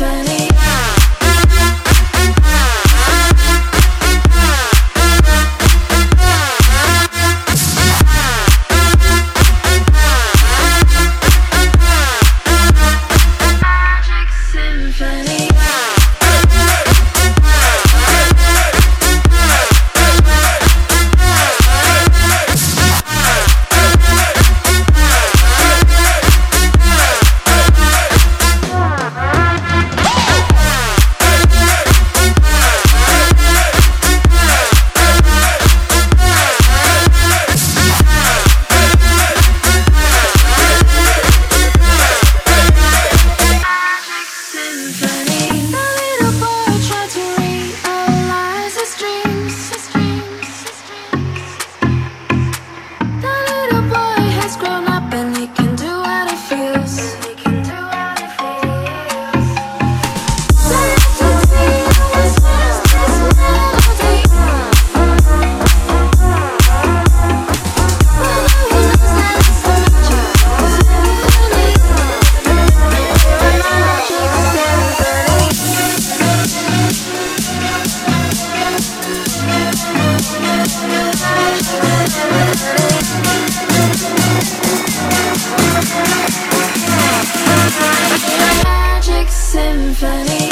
symphony. symphony